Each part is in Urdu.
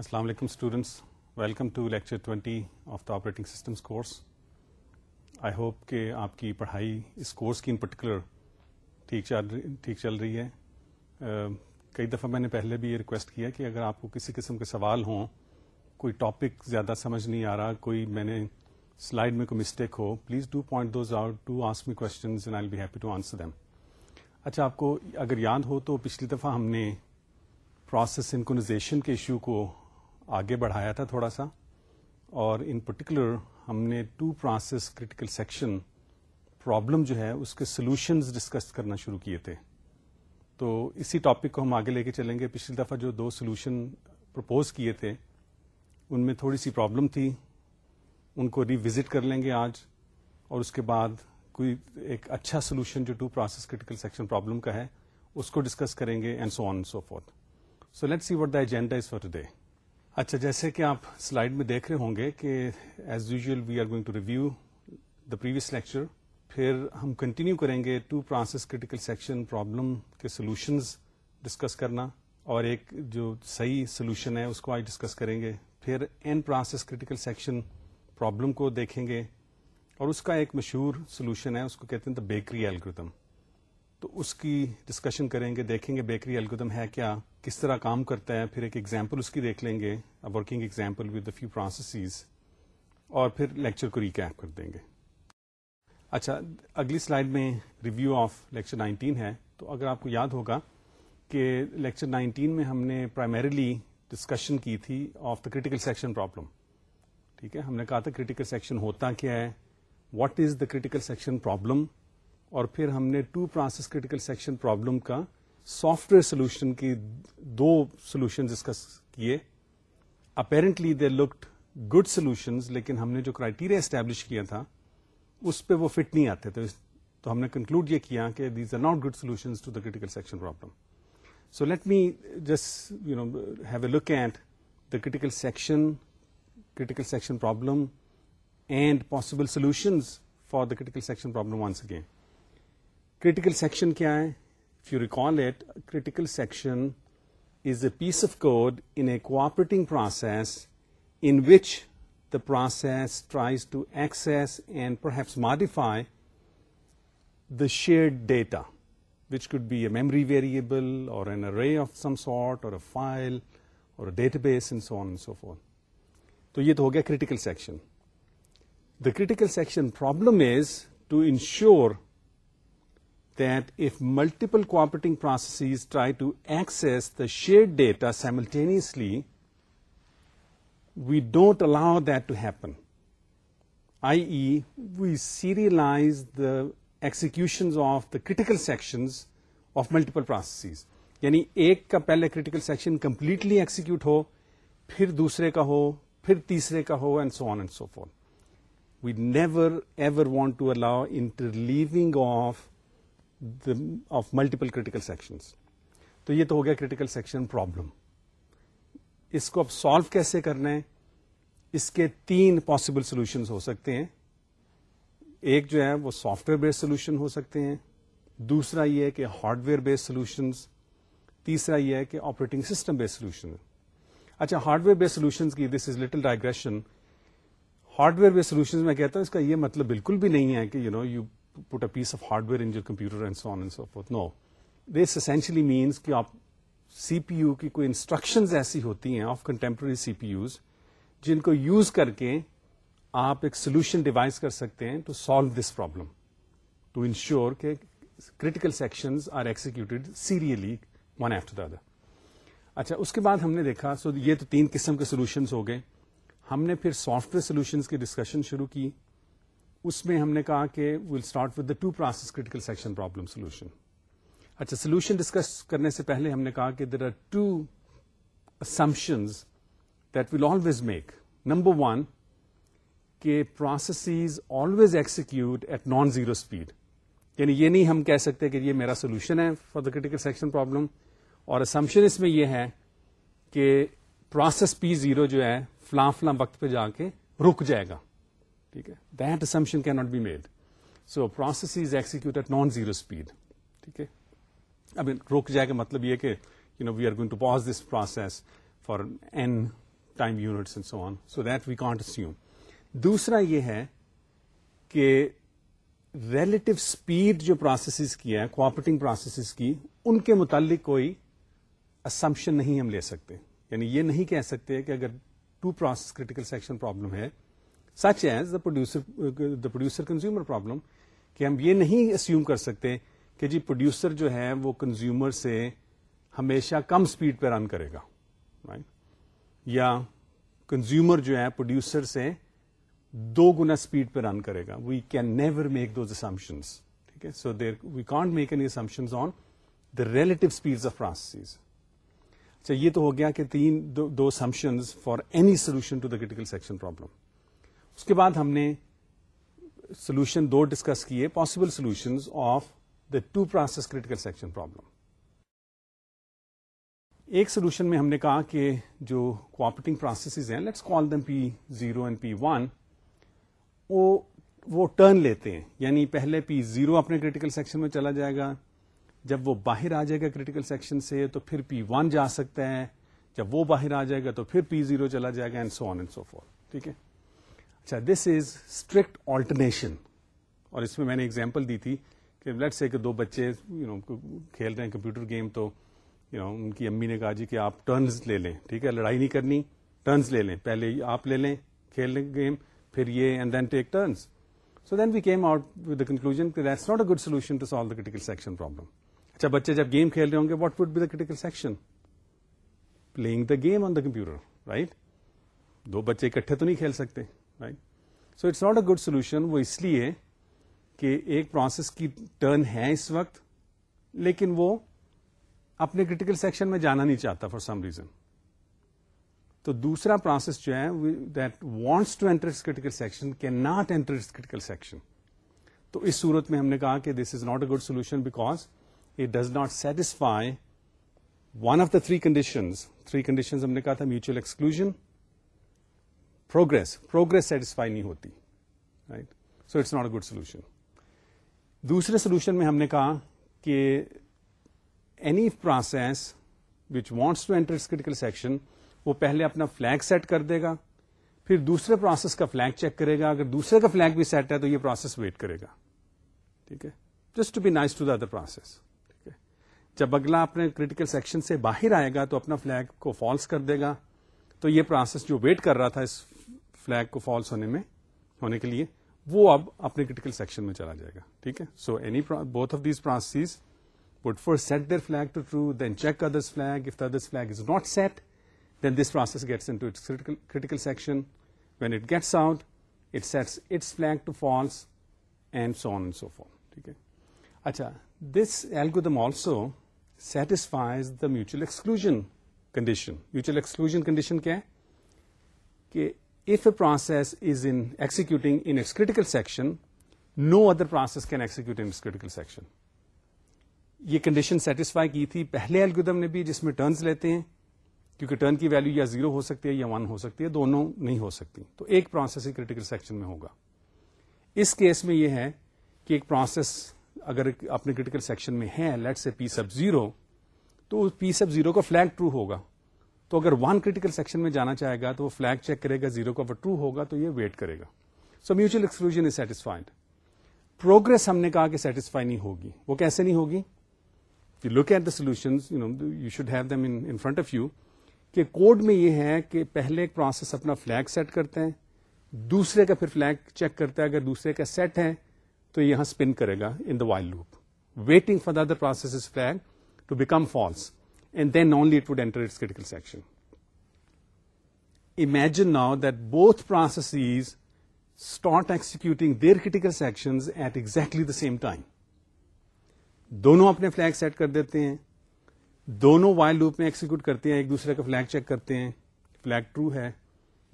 السلام علیکم students welcome to lecture twenty of the operating systems course I hope کہ آپ کی پڑھائی اس کورس کی ان پرٹیکولر ٹھیک چل ٹھیک چل رہی ہے uh, کئی دفعہ میں نے پہلے بھی یہ ریکویسٹ کیا کہ اگر آپ کو کسی قسم کے سوال ہوں کوئی ٹاپک زیادہ سمجھ نہیں آ رہا کوئی میں نے سلائڈ میں کوئی مسٹیک ہو please do point those out to آنس me questions I be happy to answer them اچھا آپ کو اگر یاد ہو تو پچھلی دفعہ ہم نے پروسیس انکونیزیشن کے ایشو کو آگے بڑھایا تھا تھوڑا سا اور ان پرٹیکولر ہم نے two process critical section problem جو ہے اس کے سولوشنز ڈسکس کرنا شروع کیے تھے تو اسی ٹاپک کو ہم آگے لے کے چلیں گے پچھلی دفعہ جو دو سولوشن پرپوز کیے تھے ان میں تھوڑی سی پرابلم تھی ان کو ریوزٹ کر لیں گے آج اور اس کے بعد کوئی ایک اچھا سولوشن جو two process critical section problem کا ہے اس کو ڈسکس کریں گے and so on so forth so let see what the agenda is for today اچھا جیسے کہ آپ سلائڈ میں دیکھ رہے ہوں گے کہ as usual we are going to review the previous lecture پھر ہم کنٹینیو کریں گے two process critical section problem کے سولوشنز ڈسکس کرنا اور ایک جو صحیح سولوشن ہے اس کو آج ڈسکس کریں گے پھر n process critical section problem کو دیکھیں گے اور اس کا ایک مشہور سولوشن ہے اس کو کہتے ہیں دا بیکری الکردم تو اس کی ڈسکشن کریں گے دیکھیں گے بیکری الکتم ہے کیا کس طرح کام کرتا ہے پھر ایک ایگزامپل اس کی دیکھ لیں گے working example with few processes اور پھر لیکچر کو ریکیپ کر دیں گے اچھا اگلی سلائڈ میں ریویو آف لیکچر نائنٹین ہے تو اگر آپ کو یاد ہوگا کہ لیکچر نائنٹین میں ہم نے پرائمریلی ڈسکشن کی تھی of the critical section problem ٹھیک ہے ہم نے کہا تھا کریٹیکل سیکشن ہوتا کیا ہے what is the critical section problem اور پھر ہم نے two process critical section problem کا سافٹ ویئر سولوشن کی دو سولوشن ڈسکس کیے apparently they look good solution لیکن ہم نے جو کرائیٹیریا اسٹیبلش کیا تھا اس پہ وہ فٹ نہیں آتے تھے تو ہم نے کنکلوڈ یہ کیا کہ these are not good solution critical section problem so let me just you know have a look at the critical section critical section problem and possible solutions for the critical section problem once again critical section کیا ہے critical sections a piece of code in which the process tries to access and perhaps modify the share data which could be a memory variable اور این اے رے آف سم سارٹ اور فائل اور ڈیٹا بیس ان سو فون تو یہ تو ہو گیا critical section the critical section problem is to ensure that if multiple cooperating processes try to access the shared data simultaneously, we don't allow that to happen, i.e., we serialize the executions of the critical sections of multiple processes. یعنی ایک کا پہلے کریٹیکل سیکشن کمپلیٹلی ایکسیکیوٹ ہو پھر دوسرے کا ہو پھر تیسرے کا ہو and so on and so forth we never ever want to allow interleaving of of multiple critical section تو یہ تو ہو گیا کریٹیکل سیکشن پرابلم اس کو اب سالو کیسے کرنا ہے اس کے تین پاسبل سولوشن ہو سکتے ہیں ایک جو ہے وہ سافٹ ویئر بیس سولوشن ہو سکتے ہیں دوسرا یہ کہ ہارڈ ویئر بیس سولوشن تیسرا یہ ہے کہ آپریٹنگ سسٹم بیس سولوشن اچھا hardware base solution this is little digression hardware base solution میں کہتا ہوں اس کا یہ مطلب بالکل بھی نہیں ہے کہ you know you piece of hard آپ سی پی یو کی کوئی سولوشن ڈیوائز کر سکتے ہیں اچھا، اس کے بعد ہم نے دیکھا سو یہ تو تین قسم کے سولوشنز ہو گئے ہم نے پھر سافٹ ویئر سولوشنز کی ڈسکشن شروع کی اس میں ہم نے کہا کہ will start with the two process critical section problem solution اچھا سولوشن ڈسکس کرنے سے پہلے ہم نے کہا کہ there are two assumptions that will always make number one کہ processes always execute at non zero speed یعنی یہ نہیں ہم کہہ سکتے کہ یہ میرا سولوشن ہے for the critical section problem اور اسمپشن اس میں یہ ہے کہ پروسیس پی زیرو جو ہے فلاں فلاں وقت پہ جا کے رک جائے گا ٹھیک ہے دیٹ اسمپشن کی not be made so process is execute at non zero speed ٹھیک ہے اب روک جائے کا مطلب یہ کہ you know we are going to pause this process for N time units and so on so that we can't assume دوسرا یہ ہے کہ ریلیٹو اسپیڈ جو پروسیسز کی ہے کوآپریٹنگ پروسیسز کی ان کے متعلق کوئی اسمپشن نہیں ہم لے سکتے یعنی یہ نہیں کہہ سکتے کہ اگر two process critical section problem ہے such as the producer the producer consumer problem کہ ہم یہ نہیں اسیوم کر سکتے کہ جی پروڈیوسر جو ہے وہ کنزیومر سے ہمیشہ کم اسپیڈ پہ رن کرے گا یا کنزیومر جو ہے پروڈیوسر سے دو گنا اسپیڈ پہ رن کرے گا we can never make those assumptions ٹھیک ہے so there we can't make assumption on the relative speed of processes اچھا یہ تو ہو گیا کہ تین دو assumptions for any solution to the critical section problem اس کے بعد ہم نے سولوشن دو ڈسکس کیے possible solution of the two process critical section problem ایک سولوشن میں ہم نے کہا کہ جو کوآپریٹنگ پروسیسز ہیں let's call them P zero and P one وہ ٹرن لیتے ہیں یعنی پہلے پی زیرو اپنے کریٹیکل سیکشن میں چلا جائے گا جب وہ باہر آ جائے گا کریٹیکل سیکشن سے تو پھر پی ون جا سکتا ہے جب وہ باہر آ جائے گا تو پھر پی زیرو چلا جائے گا and so on and so four ٹھیک ہے اچھا دس از اسٹرکٹ آلٹرنیشن اور اس میں میں نے ایگزامپل دی تھی کہ سے کہ دو بچے یو نو کھیل رہے ہیں کمپیوٹر گیم تو یو نو ان کی امی نے کہا جی کہ آپ ٹرنز لے لیں ٹھیک ہے لڑائی نہیں کرنی ٹرنز لے لیں پہلے آپ لے لیں کھیل لیں گیم پھر یہ and then then take so we came out with the conclusion that's not a good solution to solve the critical section problem اچھا بچے جب گیم کھیل رہے ہوں گے what would be the critical section playing the game on the computer right دو بچے اکٹھے تو نہیں کھیل سکتے right so it's not a good solution وہ اس لیے کہ ایک پروسیس کی ٹرن ہے اس وقت لیکن وہ اپنے کریٹیکل سیکشن میں جانا نہیں چاہتا فار سم ریزن تو دوسرا پروسیس جو ہے that wants to enter critical section not enter critical section تو اس صورت میں ہم نے کہا کہ this is not a good solution because it does not satisfy one of the three conditions three conditions ہم نے کہا تھا mutual exclusion progress progress satisfy نہیں ہوتی right so it's not a good solution دوسرے سولوشن میں ہم نے کہا کہ any process which wants to enter critical section وہ پہلے اپنا فلیک سیٹ کر دے گا پھر دوسرے پروسیس کا فلیک چیک کرے گا اگر دوسرے کا فلیک بھی سیٹ ہے تو یہ پروسیس ویٹ کرے گا ٹھیک ہے just to be nice to the other process ٹھیک ہے جب اگلا اپنے کریٹیکل سیکشن سے باہر آئے گا تو اپنا فلیک کو فالس کر دے گا تو یہ پروسیس جو ویٹ کر رہا تھا اس فلیگ کو فالس ہونے میں ہونے کے لیے وہ اب اپنے کریٹیکل سیکشن میں چلا جائے گا ٹھیک ہے so any both of these processes would first set their flag to true then check others others flag flag if is not set then this gets its critical section when it gets out it sets its flag to false and so on so فال ٹھیک ہے اچھا this algorithm them also satisfies the mutual exclusion condition mutual exclusion condition کیا ہے کہ پروسیس از انوٹنگ in its critical section no other process can exit critical section یہ کنڈیشن سیٹسفائی کی تھی پہلے الگودم نے بھی جس میں ٹرنز لیتے ہیں کیونکہ ٹرن کی ویلو یا زیرو ہو سکتی ہے یا ون ہو سکتی ہے دونوں نہیں ہو سکتی تو ایک پروسیس کریٹیکل سیکشن میں ہوگا اس کیس میں یہ ہے کہ ایک پروسیس اگر اپنے کریٹیکل سیکشن میں ہے let's say P sub zero تو پی سب زیرو کا فلیک ٹرو ہوگا تو اگر ون کریٹیکل سیکشن میں جانا چاہے گا تو وہ فلیگ چیک کرے گا زیرو کا ٹو ہوگا تو یہ ویٹ کرے گا so mutual exclusion is satisfied progress ہم نے کہا کہ سیٹسفائی نہیں ہوگی وہ کیسے نہیں ہوگی you look at the solution you should have them in front of you کہ کوڈ میں یہ ہے کہ پہلے ایک پروسیس اپنا فلیگ سیٹ کرتے ہیں دوسرے کا پھر فلیگ چیک کرتا ہے اگر دوسرے کا سیٹ ہے تو یہاں اسپن کرے گا in the while loop waiting for the other process is flag to become false then only now both process start executing there کر سیم ٹائم دونوں اپنے فلیگ سیٹ کر دیتے ہیں دونوں وائل لوپ میں ایکسیکیوٹ کرتے ہیں ایک دوسرے کا فلیگ چیک کرتے ہیں فلیگ ٹرو ہے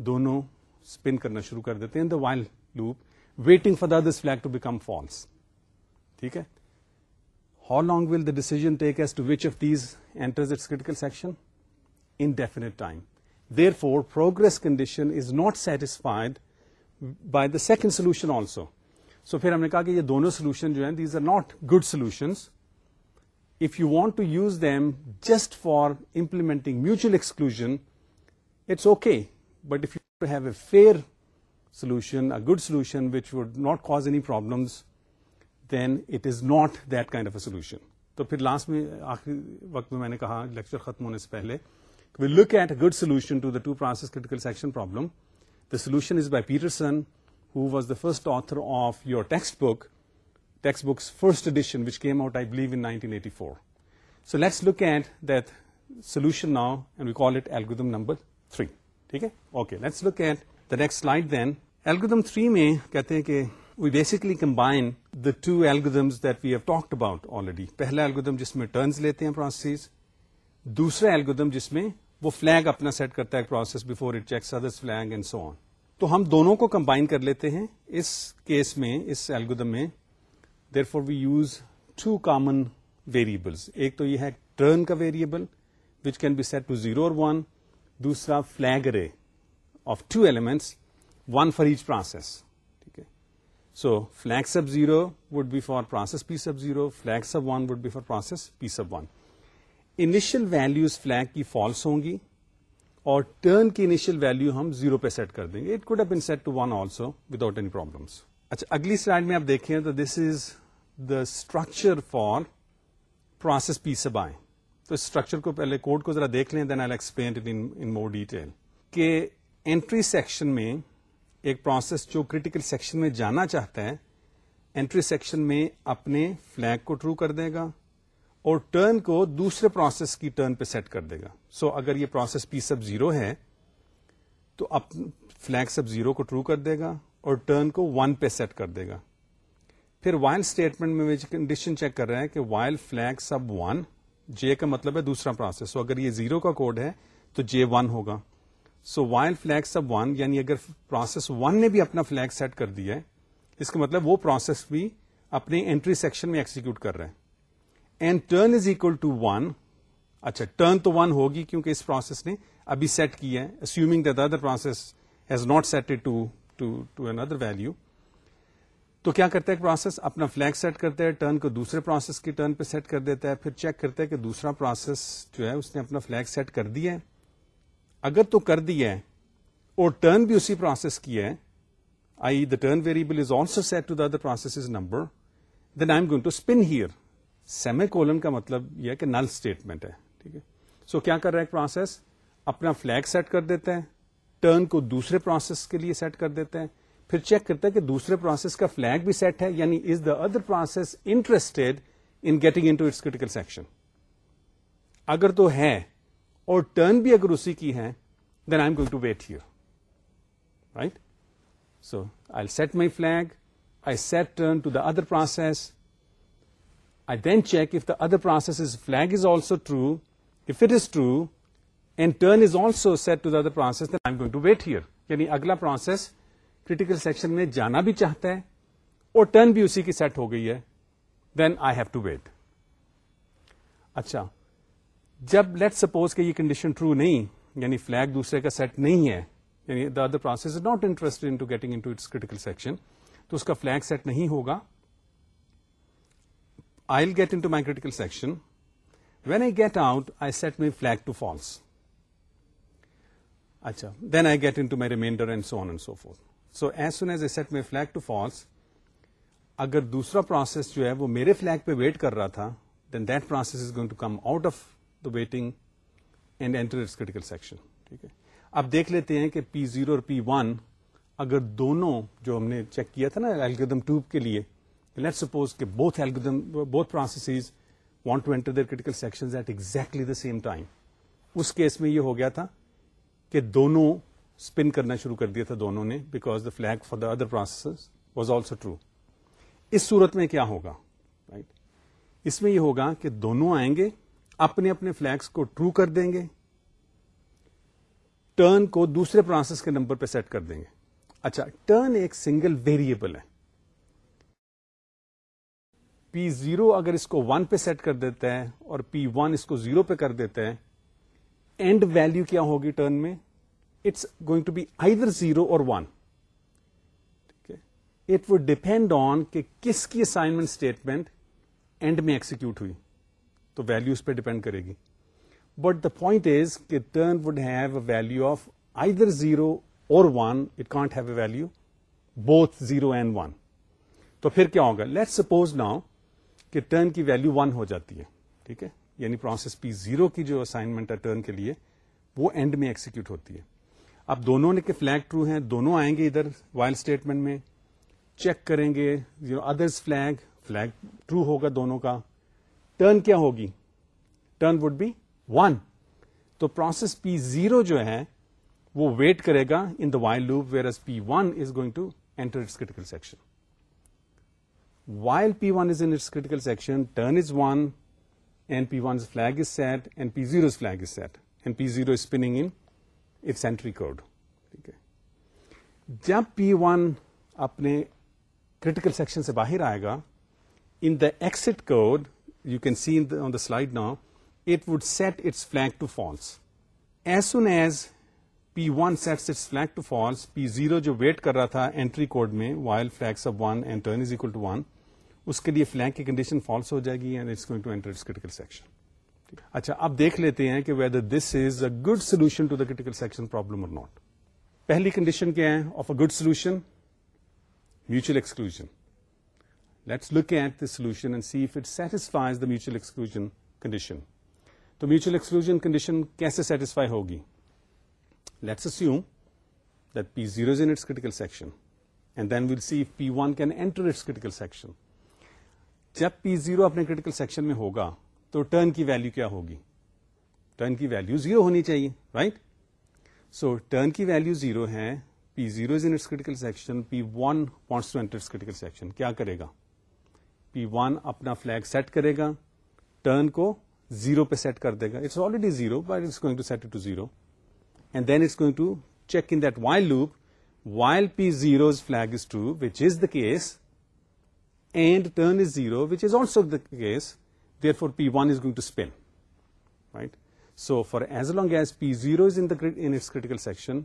دونوں اسپن کرنا شروع کر دیتے ہیں the while loop waiting for the this flag to become false ٹھیک ہے how long will the decision take as to which of these enters its critical section time therefore progress condition is not satisfied by the second solution also so پھر ہم نے کہا کہ یہ دونوں سولوشن جو ہیں these are not good solutions if you want to use them just for implementing mutual exclusion it's okay but you to have a fair solution a good solution which would not cause any problems then it is not that kind of a solution تو پھر لاسٹ میں آخری وقت میں میں نے کہا لیکچر ختم ہونے سے پہلے we look at good solution to the two process critical section problem the solution is by Peterson who was the first author of your textbook textbooks first edition which came out I believe in 1984 so let's look at that solution now and we call it algorithm number 3 ٹھیک ہے okay let's look at the next slide then algorithm 3 میں کہتے ہیں کہ we basically combine the two that we have talked about already پہلا ایلگودم جس میں ٹرنز لیتے ہیں پروسیس دوسرا ایلگودم جس میں وہ فلگ اپنا سیٹ کرتا ہے process before it checks others and so on تو ہم دونوں کو کمبائن کر لیتے ہیں اس کیس میں اس ایلگودم میں therefore we use two common variables ایک تو یہ ہے ٹرن کا variable which can be set to zero اور ون دوسرا flag array of two elements one for each process so flag sub zero would be for process P sub zero flag sub one would be for process P sub one initial values flag کی فالس ہوں گی اور ٹرن کی انیشیل ویلو ہم زیرو پہ سیٹ کر دیں گے it could been set to one also without any problems اچھا اگلی سلائڈ میں آپ دیکھیں تو this is the structure for process P sub بائیں تو اسٹرکچر کو پہلے کوڈ کو ذرا دیکھ لیں then I explain more detail کہ انٹری سیکشن میں ایک پروسیس جو کریٹیکل سیکشن میں جانا چاہتا ہے انٹری سیکشن میں اپنے فلیک کو ٹرو کر دے گا اور ٹرن کو دوسرے پروسیس کی ٹرن پہ سیٹ کر دے گا سو so, اگر یہ پروسیس پی سب زیرو ہے تو اپ فلیک سب زیرو کو ٹرو کر دے گا اور ٹرن کو ون پہ سیٹ کر دے گا پھر وائل اسٹیٹمنٹ میں کنڈیشن چیک کر رہے ہیں کہ while flag sub one J کا مطلب ہے دوسرا پروسیس so, اگر یہ زیرو کا کوڈ ہے تو جے ون ہوگا so while flag sub one یعنی اگر پروسیس ون نے بھی اپنا فلیگ سیٹ کر دیا ہے اس کا مطلب وہ پروسیس بھی اپنے اینٹری سیکشن میں ایکسیکیوٹ کر رہے ہیں turn is equal to one اچھا ٹرن تو ون ہوگی کیونکہ اس پروسیس نے ابھی سیٹ کی ہے assuming other process has not set to value تو کیا کرتا ہے پروسیس اپنا فلیگ سیٹ کرتا ہے ٹرن کو دوسرے پروسیس کی ٹرن پہ سیٹ کر دیتا ہے پھر چیک کرتا ہے کہ دوسرا پروسیس جو ہے اس نے اپنا فلیگ سیٹ کر دیا ہے اگر تو کر دی ہے اور ٹرن بھی اسی پروسیس کی ہے I the turn variable is also set to the process number then I am going to spin here colon کا مطلب یہ کہ نل اسٹیٹمنٹ ہے ٹھیک ہے سو کیا کر رہا ہے پروسیس اپنا فلیگ سیٹ کر دیتے ہیں ٹرن کو دوسرے پروسیس کے لیے سیٹ کر دیتے ہیں پھر چیک کرتا ہے کہ دوسرے پروسیس کا فلیگ بھی سیٹ ہے یعنی is the other process interested in getting into its critical section اگر تو ہے اور ٹرن بھی اگر اسی کی ہے then I going to wait here right so I set my flag I set turn to the other process I then check if the other process is flag is also true if it is true and turn is also set to the other process I going to wait here یعنی اگلا پروسیس کریٹیکل سیکشن میں جانا بھی چاہتا ہے اور ٹرن بھی اسی کی سیٹ ہو گئی ہے then I have to wait اچھا جب لیٹ سپوز کہ یہ کنڈیشن ٹرو نہیں یعنی فلیک دوسرے کا سیٹ نہیں ہے یعنی the other process is not in in to to getting its critical section تو اس کا فلگ سیٹ نہیں ہوگا I will get in to my critical section when I get out I set my flag to false اچھا then I get in to my remainder and so on and so forth so as soon as a set my flag to false اگر دوسرا پروسیس جو ہے وہ میرے فلگ پہ ویٹ کر رہا تھا then that process is going to come out of the waiting and enter critical section ٹھیک ہے اب دیکھ لیتے ہیں کہ پی زیرو اور پی ون اگر دونوں جو ہم نے چیک کیا تھا نا ایلگدم ٹوب کے لیے لیٹ سپوز کہ both algorithm both processes want to enter there critical section at exactly the same time اس کیس میں یہ ہو گیا تھا کہ دونوں اسپن کرنا شروع کر دیا تھا دونوں نے because the flag for the other processes was also true اس صورت میں کیا ہوگا رائٹ right? اس میں یہ ہوگا کہ دونوں آئیں گے اپنے اپنے فلیکس کو ٹرو کر دیں گے ٹرن کو دوسرے پروسیس کے نمبر پہ سیٹ کر دیں گے اچھا ٹرن ایک سنگل ویریبل ہے پی زیرو اگر اس کو ون پہ سیٹ کر دیتا ہے اور پی ون اس کو زیرو پہ کر دیتا ہے اینڈ ویلو کیا ہوگی ٹرن میں it's going to be either zero اور one it would depend on کہ کس کی اسائنمنٹ اسٹیٹمنٹ اینڈ میں ایکسیکیوٹ ہوئی ویلو اس پہ ڈیپینڈ کرے گی بٹ دا پوائنٹ از کہ turn would have a value of either zero اور one it can't have a value both zero and one تو پھر کیا ہوگا لیٹ سپوز ناؤ کہ ٹرن کی ویلو ون ہو جاتی ہے ٹھیک ہے یعنی پروسیس پی زیرو کی جو اسائنمنٹ ہے ٹرن کے لیے وہ اینڈ میں ایکسیکیوٹ ہوتی ہے اب دونوں نے کہ فلیگ ٹرو ہیں دونوں آئیں گے ادھر وائل اسٹیٹمنٹ میں چیک کریں گے ادرس فلیگ فلیگ ٹرو ہوگا دونوں کا ٹرن کیا ہوگی ٹرن وڈ بی ون تو پروسیس پی زیرو جو ہے وہ ویٹ کرے گا in the while loop whereas P one is going to enter its critical section while P one is in its critical section turn is one and P one flag is set and P zero flag is set and P zero is in in its entry code ٹھیک ہے جب پی ون اپنے کریٹیکل سیکشن سے باہر آئے گا in the exit code you can see on the slide نا it would set its flag to false as so as P one sets flag to false P zero جو ویٹ کر رہا تھا انٹری کوڈ میں while flags of one turn to one اس کے لیے فلیک کی کنڈیشن فالس ہو جائے گی اچھا اب دیکھ لیتے ہیں کہ whether this is a good solution section problem اور ناٹ پہلی کنڈیشن کیا ہے of a good solution mutual exclusion look at this solution condition condition کیسے سیٹسفائی ہوگیشن کین اینٹر جب پی زیرو اپنے کریٹیکل سیکشن میں ہوگا تو ٹرن کی ویلو کیا ہوگی ٹرن کی ویلو زیرو ہونی چاہیے رائٹ سو ٹرن کی ویلو زیرو ہے پی زیرو اٹس کرل سیکشن پی ون وانٹس کیا کرے گا ون اپنا فلیگ سیٹ کرے گا ٹرن کو زیرو پہ سیٹ کر دے گا it's already zero but it's going to set to zero and then it's going to check in that while loop while P zero flag case and turn is zero which is also the case therefore P one is going to spin right so far as long as P zero is in its critical section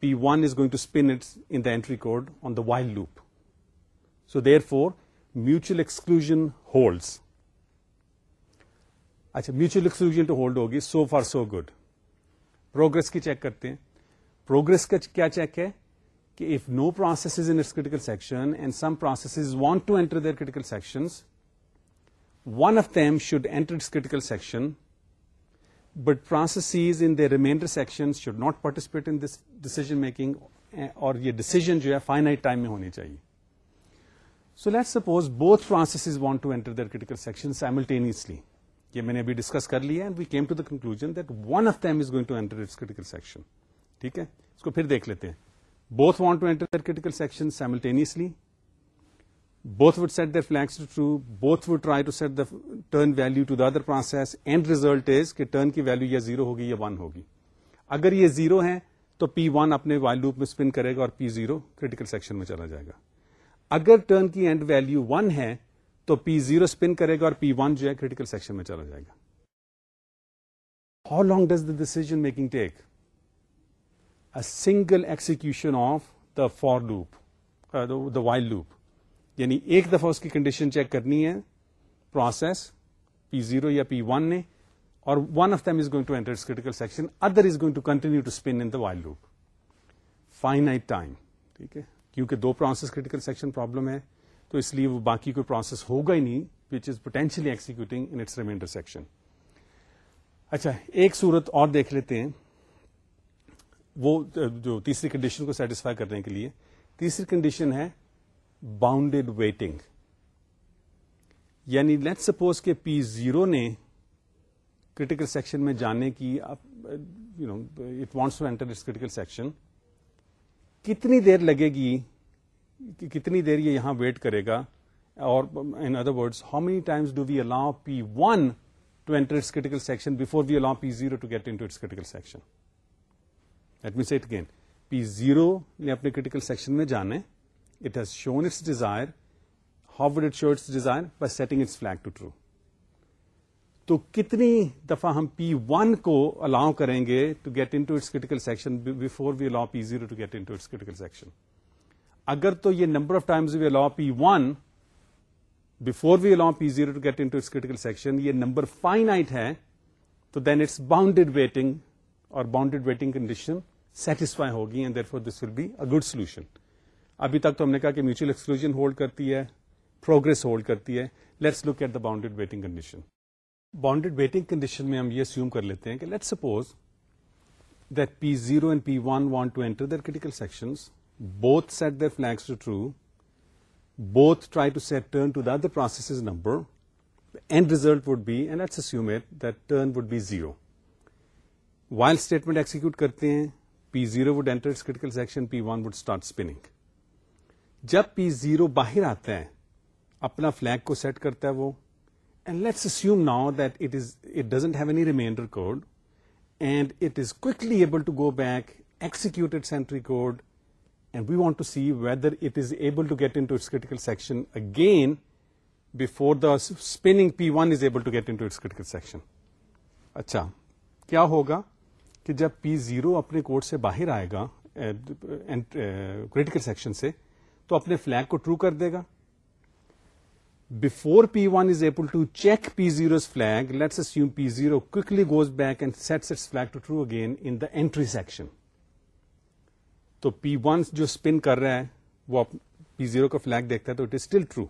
P one is going to spin at the entry code on the while loop so therefore mutual exclusion holds اچھا میوچل ایکسکلوژن تو ہولڈ ہوگی so far so good progress کی چیک کرتے ہیں پروگرس کا کیا چیک ہے کہ if no processes its critical section and some process want to enter their critical section one of them should enter its critical section but process in the remainder section should not participate in this decision making اور یہ ڈیسیزن جو ہے فائنائٹ ٹائم میں ہونی چاہیے so let suppose both processes want to enter there critical section simultaneously یہ میں نے ابھی ڈسکس کر لیا and we came to the conclusion that one of them is going to enter its critical section ٹھیک ہے اس کو پھر دیکھ لیتے ہیں both want to enter there critical section simultaneously both would set their flags true both would try to set the turn value to the other process and result is کہ ٹرن کی ویلو یا زیرو ہوگی یا ون ہوگی اگر یہ زیرو ہے تو پی ون اپنے وائل لوپ میں اسپن کرے گا اور پی زیرو کریٹیکل سیکشن میں چلا جائے گا اگر ٹرن کی اینڈ ویلو ون ہے تو پی زیرو اسپن کرے گا اور پی ون جو ہے کریٹیکل سیکشن میں چلا جائے گا how long does the decision making take a single execution of the for loop the while loop یعنی ایک دفعہ اس کی کنڈیشن چیک کرنی ہے پروسیس پی زیرو یا پی ون نے اور one of them is going to enter critical section other is going to continue to spin in the while loop fine time ٹھیک ہے کیونکہ دو پروسیس کریٹیکل سیکشن پرابلم ہے تو اس لیے وہ باقی کوئی پروسیس ہوگا ہی نہیں وچ از پوٹینشلی اچھا ایک صورت اور دیکھ لیتے ہیں وہ جو تیسری کنڈیشن کو سیٹسفائی کرنے کے لیے تیسری کنڈیشن ہے باؤنڈیڈ ویٹنگ یعنی لیٹ سپوز کے پی زیرو نے کرٹیکل سیکشن میں جانے کی it wants to critical section کتنی دیر لگے گی کتنی دیر یہ یہاں ویٹ کرے گا اور ان ادر وڈ how many times do we allow P one to enter its critical section before we allow P zero to get critical section let me set again P zero نے اپنے کریٹیکل سیکشن میں جانے it has shown its desire how would it show its desire by setting its flag to true تو کتنی دفعہ ہم پی ون کو الاؤ کریں گے to get in to its critical section before we allow P zero to get in to its critical section اگر تو یہ number of times we allow P one before we allow P zero to get in to its critical section یہ نمبر فائنائٹ ہے تو دین اٹس باؤنڈیڈ ویٹنگ اور باؤنڈیڈ ویٹنگ کنڈیشن سیٹسفائی ہوگی and therefore this will be a good solution ابھی تک تو ہم نے کہا کہ میوچل ایکسکلوژن ہولڈ کرتی ہے پروگرس ہولڈ کرتی ہے let's look at the bounded waiting condition bounded waiting condition میں ہم یہ سیوم کر لیتے ہیں کہ let suppose P zero and P one execute کرتے ہیں P zero would enter P one would start spinning جب پی زیرو باہر آتا ہے اپنا فلیگ کو سیٹ کرتا ہے وہ لیٹس نا that it is it doesn't have N remainder code and it is callable code and we want to see whether again before the spinning P one is able اچھا کیا ہوگا کہ جب پی زیرو اپنے کوڈ سے باہر آئے گا سیکشن سے تو اپنے فلیک کو ٹرو کر دے گا before P1 is able to check P0's flag, let's assume P0 quickly goes back and sets its flag to true again in the entry section. تو P1 جو spin کر رہا ہے وہ P0 کا flag دیکھتا ہے تو it is still true.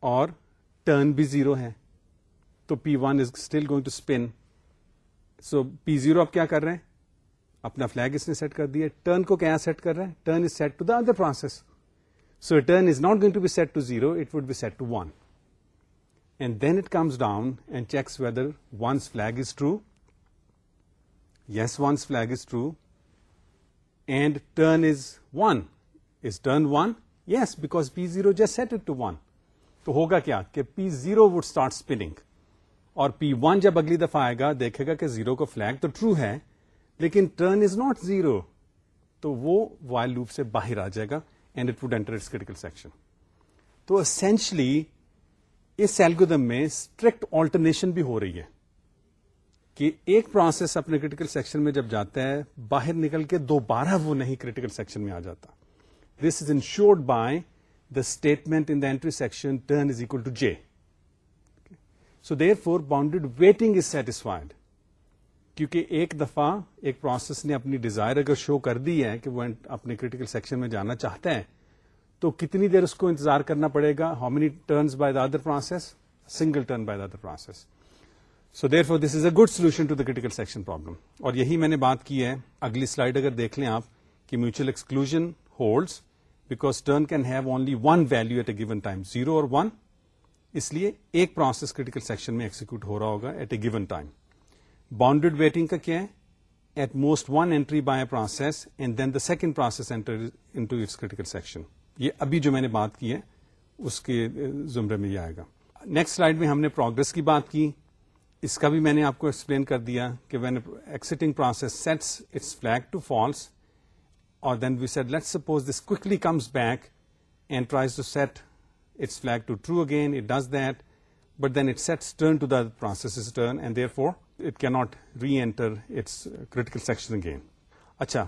اور turn بھی 0 ہے تو P1 is still going to spin. So P0 اب کیا کر رہے ہیں اپنا flag اس نے set کر دیا ٹرن کو کیا set کر رہا ہے turn is set to the other process. So not going is be going to be set to zero it would be set to one and then it comes down once flag is true yes once flag is true. And turn is one is turn one yes because P zero set set to one تو ہوگا کیا کہ P zero would start spinning اور پی ون جب اگلی دفعہ آئے گا دیکھے گا کہ زیرو کا فلگ تو ٹرو ہے لیکن ٹرن از ناٹ زیرو تو وہ وائل لوپ سے باہر آ جائے گا and it would it's critical section تو اسینشلی اس ایلگودم میں اسٹرکٹ آلٹرنیشن بھی ہو رہی ہے کہ ایک پروسیس اپنے کریٹیکل سیکشن میں جب جاتا ہے باہر نکل کے دوبارہ وہ نہیں کریٹیکل سیکشن میں آ جاتا this is ensured by the statement in the entry section turn is equal to J so therefore bounded waiting is satisfied کیونکہ ایک دفعہ ایک پروسیس نے اپنی ڈیزائر اگر شو کر دی ہے کہ وہ اپنے کریٹیکل سیکشن میں جانا چاہتے ہیں تو کتنی دیر اس کو انتظار کرنا پڑے گا how many turns by the other process single turn by the other process so therefore this is a good solution to the critical section problem اور یہی میں نے بات کی ہے اگلی سلائڈ اگر دیکھ لیں آپ کہ mutual exclusion holds because turn can have only one value at a given time zero اور ون اس لیے ایک پروسیس کریٹیکل سیکشن میں ایکسیکیوٹ ہو رہا ہوگا at a given time bounded waiting کا کیا ہے at most one entry by a process and then the second process enter into its critical section یہ ابھی جو میں نے بات کی ہے اس کے زمرے میں یہ آئے گا نیکسٹ سلائڈ میں ہم نے پروگرس کی بات کی اس کا بھی میں نے آپ کو ایکسپلین کر دیا کہ when exiting process sets its flag to false اور then we set let suppose this کلی comes back and tries to set its flag to true again it does that but then it sets turn to the process turn and therefore it کی not reenter its critical section again اچھا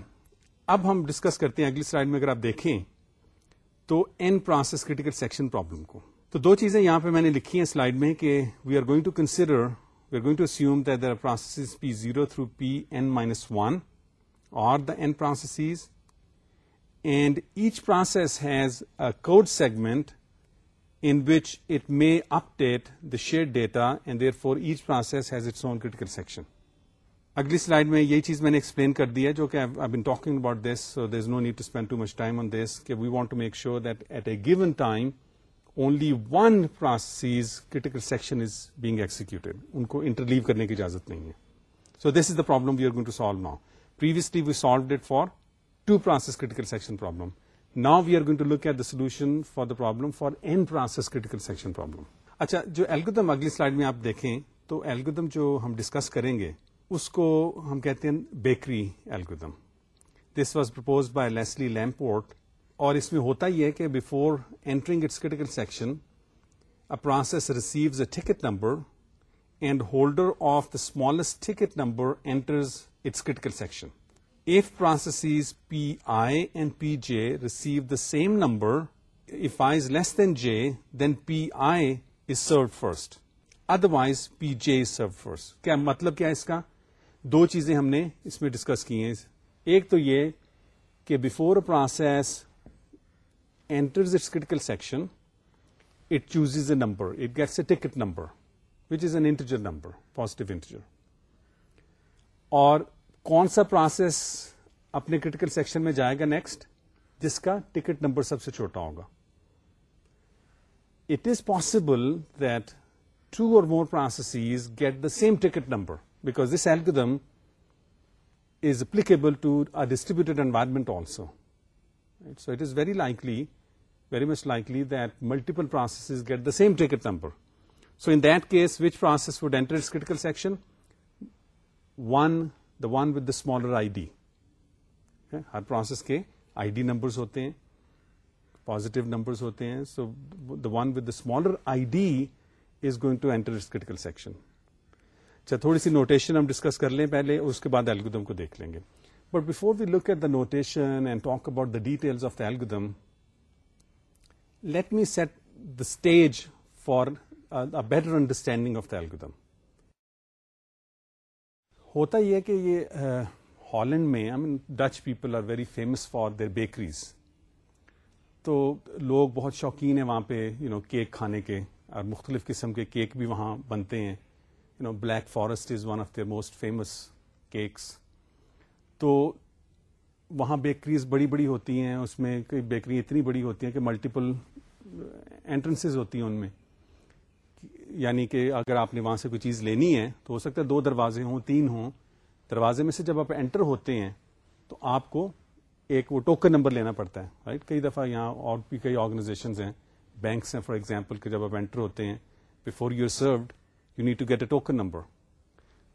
اب ہم ڈسکس کرتے ہیں اگلی سلائڈ میں اگر آپ دیکھیں تو N process critical section problem کو تو دو چیزیں یہاں پہ میں نے لکھی ہیں سلائڈ میں کہ we are going to consider we are going to assume there assume P zero through P N minus one اور the N process and each process has a code segment update the share data and therefore each process has critical section اگلی سلائڈ میں یہی چیز میں نے ایکسپلین کر دی ہے جو کہ I been talking about this so is no need to spend too much time on this کہ we want to make sure that at a given time only one processes critical section is being executed ان کو انٹرلیو کرنے کی اجازت نہیں ہے so this is the problem we are going to solve now previously we solved it for two processes critical section problem now we are going to look at the solution for the problem for N پرانسس critical section problem اچھا جو ایلگدم اگلی سلائڈ میں آپ دیکھیں تو ایلگدم جو ہم ڈسکس کریں گے اس کو ہم کہتے ہیں bakery algorithm this was propose by Leslie Lamport اور اس میں ہوتا یہ ہے کہ before entering its critical section a process receives a ticket number and holder of the smallest ticket number enters its critical section پرس P I and P J receive the same number if ice then J then P I is served first otherwise P J is served first مطلب کیا اس کا دو چیزیں ہم نے اس میں ڈسکس کی ہیں ایک تو یہ کہ before a process enters its critical section it chooses a number it gets a ticket number which is an integer number positive positive اور کون سا پروسیس اپنے کریٹیکل سیکشن میں جائے گا نیکسٹ جس کا ٹکٹ نمبر سب سے چھوٹا ہوگا it is possible that two or more process get the same ticket number because this algorithm is applicable to a distributed environment also so it is very likely very much likely that multiple process get the same ticket number so in that case which process would enter critical section one the one with the smaller I D ہر پروسیس کے آئی ڈی نمبرس ہوتے ہیں پوزیٹو نمبرس ہوتے ہیں so the one with the smaller I D is going to enter critical section اچھا تھوڑی سی نوٹیشن ہم ڈسکس کر لیں پہلے اس کے بعد ایلگدم کو دیکھ لیں گے but before we look at the notation and talk about the detail of the algorithm let me set the stage for better understanding of the algorithm ہوتا یہ ہے کہ یہ ہالینڈ میں I mean Dutch people are very famous for their bakeries تو لوگ بہت شوقین ہیں وہاں پہ یو نو کیک کھانے کے اور مختلف قسم کے کیک بھی وہاں بنتے ہیں you know black forest is one of their most famous cakes تو وہاں بیکریز بڑی بڑی ہوتی ہیں اس میں کئی بیکری اتنی بڑی ہوتی ہیں کہ ملٹیپل انٹرنسز ہوتی ہیں ان میں یعنی کہ اگر آپ نے وہاں سے کوئی چیز لینی ہے تو ہو سکتا ہے دو دروازے ہوں تین ہوں دروازے میں سے جب آپ انٹر ہوتے ہیں تو آپ کو ایک وہ ٹوکن نمبر لینا پڑتا ہے رائٹ کئی دفعہ یہاں اور بھی کئی آرگنائزیشنز ہیں بینکس ہیں فار ایگزامپل کہ جب آپ انٹر ہوتے ہیں before you served you need to get a token number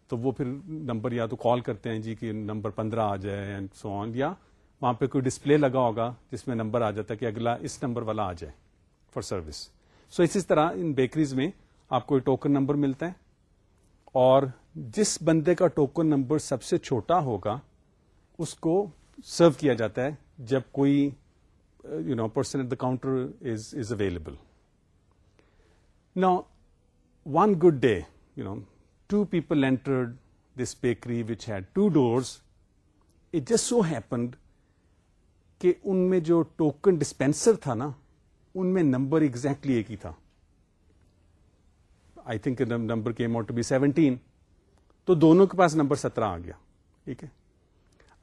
تو وہ پھر نمبر یا تو کال کرتے ہیں جی کہ نمبر پندرہ آ جائے اینڈ سو آن یا وہاں پہ کوئی ڈسپلے لگا ہوگا جس میں نمبر آ جاتا ہے کہ اگلا اس نمبر والا آ جائے فار سروس سو اسی طرح ان بیکریز میں آپ کو ٹوکن نمبر ملتا ہے اور جس بندے کا ٹوکن نمبر سب سے چھوٹا ہوگا اس کو سرو کیا جاتا ہے جب کوئی you know person at the counter is is available نا one good day you know two people entered this bakery which had two doors it just so happened کہ ان میں جو ٹوکن ڈسپینسر تھا نا ان میں نمبر ایگزیکٹلی ایک ہی تھا I think number be seventeen تو دونوں کے پاس نمبر سترہ آ گیا ٹھیک ہے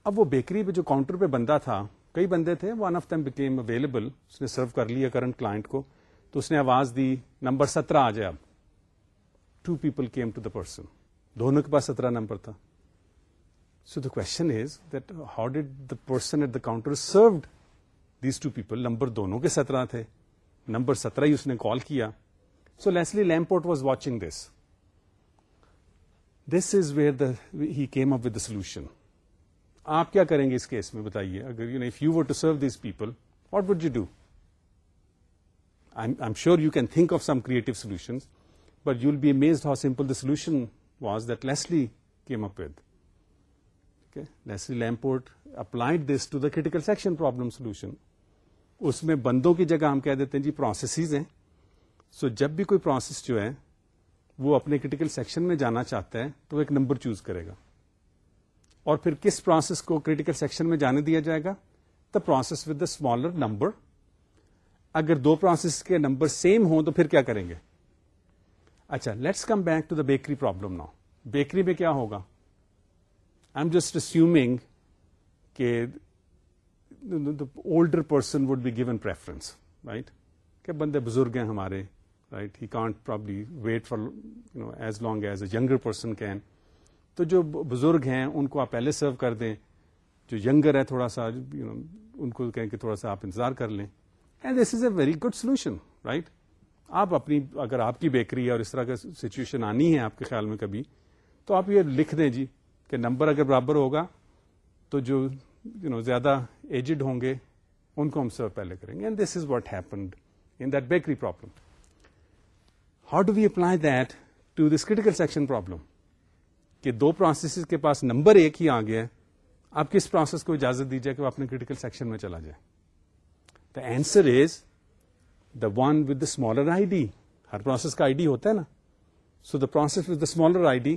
اب وہ بیکری پہ جو کاؤنٹر پہ بندہ تھا کئی بندے تھے ون آف دم اویلیبل اس نے سرو کر لیا کرنٹ کو تو اس نے آواز دی نمبر سترہ آ جائے اب two people came to the person دونوں کے پاس سترہ نمبر تھا so the question is that how did the person at the counter served these two people number دونوں کے سترہ تھے نمبر سترہ ہی اس نے کال کیا so Leslie Lamport was watching this this is where the he came up with the solution آپ کیا کریں گے اس کیس میں بتائیے اگر you know if you want to serve these people what would you do I am sure you can think of some creative solution but you will be amazed how simple the solution was that Leslie came up with Leslie Lamport applied this to the critical section problem solution اس میں بندوں کی جگہ ہم کہہ دیتے ہیں جی پروسیسز ہیں سو جب بھی کوئی پروسیس جو ہے وہ اپنے کریٹیکل سیکشن میں جانا چاہتا ہے تو ایک نمبر چوز کرے گا اور پھر کس پروسیس کو کریٹیکل سیکشن میں جانے دیا جائے گا the process with the smaller number اگر دو پروسیس کے نمبر سیم ہوں تو پھر کیا کریں گے اچھا let's come back to the bakery problem نا بیکری میں کیا ہوگا آئی ایم جسٹ اسیومنگ کہ older person would be given preference right کہ بندے بزرگ ہیں ہمارے right he can't probably wait for as long as a younger person can تو جو بزرگ ہیں ان کو آپ پہلے سرو کر دیں جو ینگر ہے تھوڑا سا ان کو کہیں کہ تھوڑا سا آپ انتظار کر لیں and this is a very good solution right آپ اپنی اگر آپ کی بیکری ہے اور اس طرح کا سچویشن آنی ہے آپ کے خیال میں کبھی تو آپ یہ لکھ دیں جی کہ نمبر اگر برابر ہوگا تو جو یو نو زیادہ ایجڈ ہوں گے ان کو ہم سرو پہلے کریں گے and this is what happened in that bakery problem how do we apply that to this critical section problem کہ دو پروسیس کے پاس نمبر ایک ہی آ گیا آپ اب کس پروسیس کو اجازت دیجیے کہ وہ اپنے کریٹیکل سیکشن میں چلا جائے the answer is the one with the smaller I D ہر پروسیس کا آئی ڈی ہوتا ہے نا so the process with the smaller I D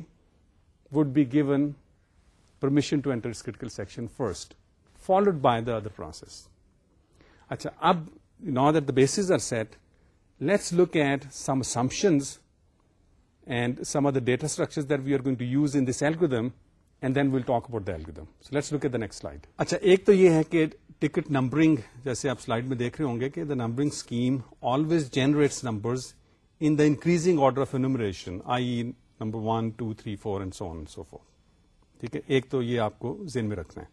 would be given permission to enter critical section first followed by the other process اچھا اب نا that the bases are set let's look at some assumption data structure let's look at the next اچھا ایک تو یہ ہے کہ ٹکٹ نمبرنگ جیسے آپ سلائڈ میں دیکھ رہے ہوں گے کہ the numbering scheme always generate numbers in the increasing order of انیشن one two three four and so so four ٹھیک ہے ایک تو یہ آپ کو زین میں رکھنا ہے